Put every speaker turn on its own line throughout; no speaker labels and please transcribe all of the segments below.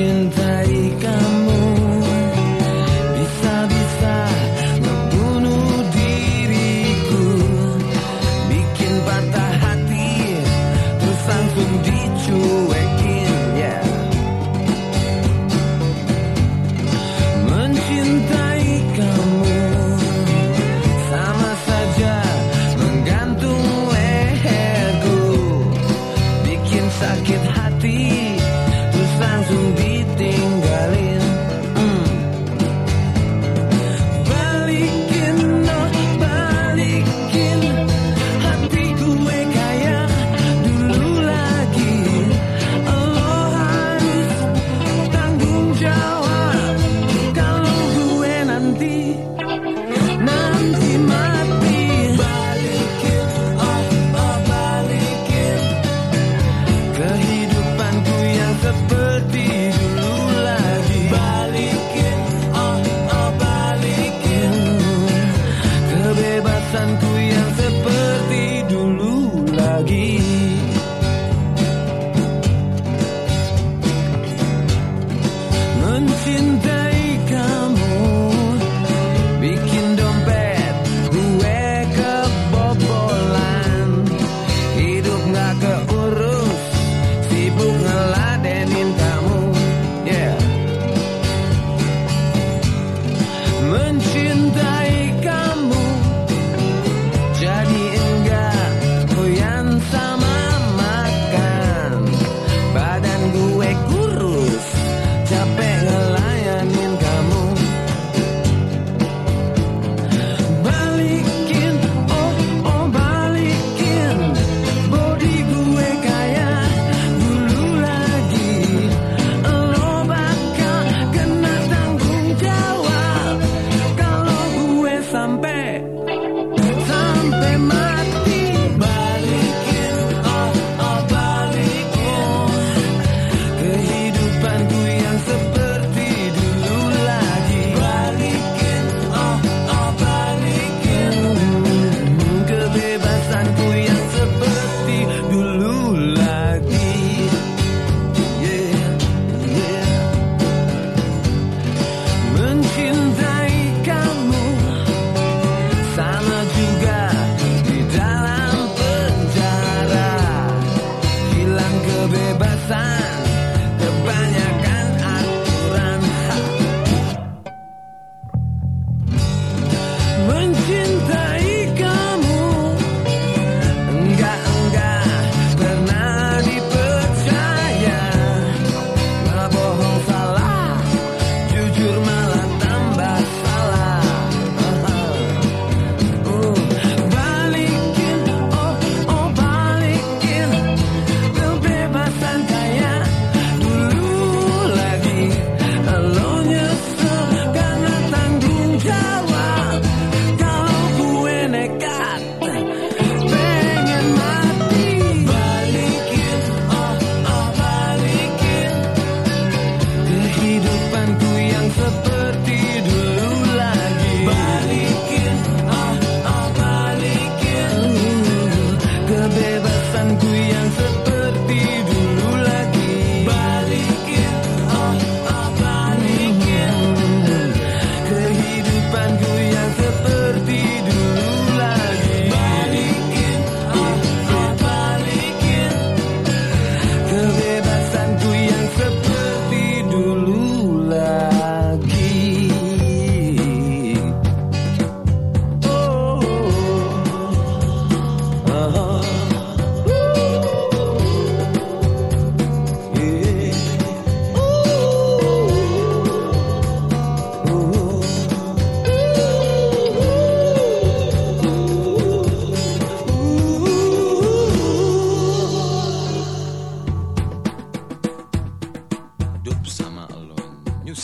in the kebebasan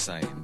same.